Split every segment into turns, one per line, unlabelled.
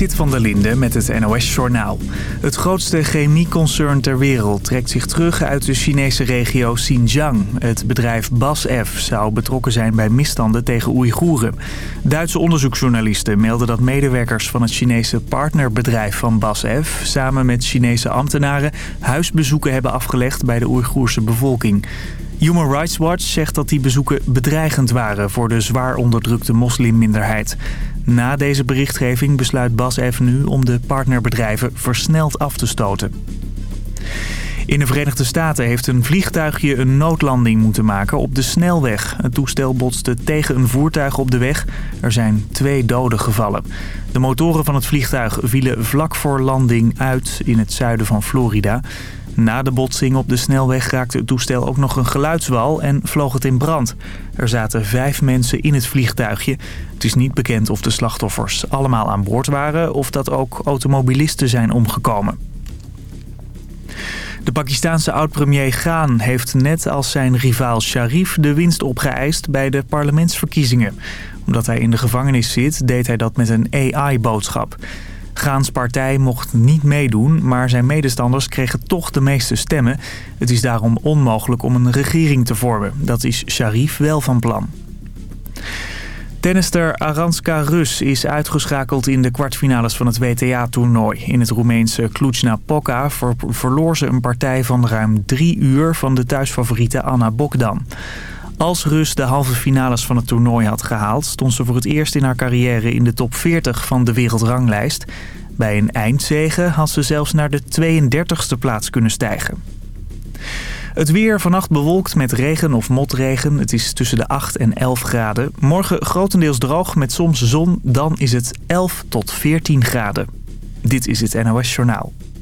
Zit van der Linde met het NOS-journaal. Het grootste chemieconcern ter wereld trekt zich terug uit de Chinese regio Xinjiang. Het bedrijf BASF zou betrokken zijn bij misstanden tegen Oeigoeren. Duitse onderzoeksjournalisten melden dat medewerkers van het Chinese partnerbedrijf van BASF... samen met Chinese ambtenaren huisbezoeken hebben afgelegd bij de Oeigoerse bevolking. Human Rights Watch zegt dat die bezoeken bedreigend waren voor de zwaar onderdrukte moslimminderheid. Na deze berichtgeving besluit BASF nu om de partnerbedrijven versneld af te stoten. In de Verenigde Staten heeft een vliegtuigje een noodlanding moeten maken op de snelweg. Het toestel botste tegen een voertuig op de weg. Er zijn twee doden gevallen. De motoren van het vliegtuig vielen vlak voor landing uit in het zuiden van Florida. Na de botsing op de snelweg raakte het toestel ook nog een geluidswal en vloog het in brand. Er zaten vijf mensen in het vliegtuigje. Het is niet bekend of de slachtoffers allemaal aan boord waren of dat ook automobilisten zijn omgekomen. De Pakistanse oud-premier Khan heeft net als zijn rivaal Sharif de winst opgeëist bij de parlementsverkiezingen. Omdat hij in de gevangenis zit, deed hij dat met een AI-boodschap. Gaans partij mocht niet meedoen, maar zijn medestanders kregen toch de meeste stemmen. Het is daarom onmogelijk om een regering te vormen. Dat is Sharif wel van plan. Tennister Aranska Rus is uitgeschakeld in de kwartfinales van het WTA-toernooi. In het Roemeense Cluj-Napoca verloor ze een partij van ruim drie uur van de thuisfavoriete Anna Bokdan. Als Rus de halve finales van het toernooi had gehaald... stond ze voor het eerst in haar carrière in de top 40 van de wereldranglijst. Bij een eindzege had ze zelfs naar de 32e plaats kunnen stijgen. Het weer vannacht bewolkt met regen of motregen. Het is tussen de 8 en 11 graden. Morgen grotendeels droog met soms zon. Dan is het 11 tot 14 graden. Dit is het NOS Journaal.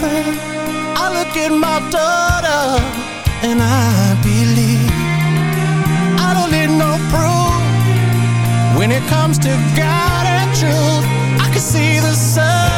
nothing. I look at my daughter and I believe. I don't need no proof. When it comes to
God and truth, I can see the sun.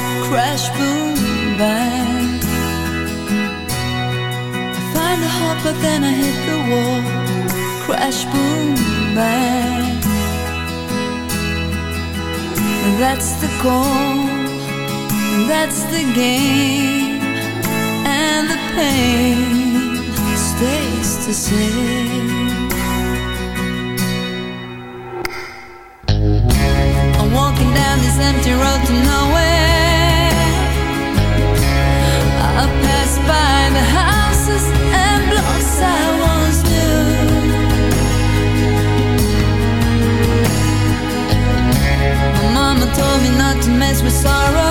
Crash, boom bang. I find a heart, but then I hit the wall. Crash, boom, bang. That's the goal, that's the game, and the
pain stays the same. with sorrow.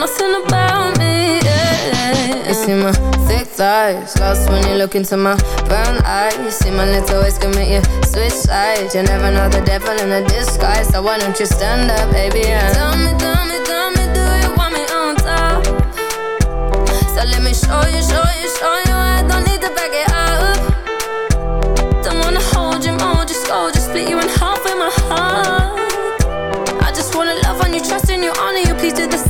Nothing about me. Yeah. You see my thick thighs, lost when you look into my brown eyes. You see my little ways make you switch sides. You never know the devil in a disguise, so why don't you stand up, baby? And tell me, tell me, tell me, do you want me on top? So let me show you, show you, show you. I don't need to back it up. Don't wanna hold you, mold you, slow, just split you in half with my heart. I just wanna love on you, trust in you, honor you. Please do the same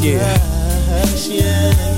Yeah.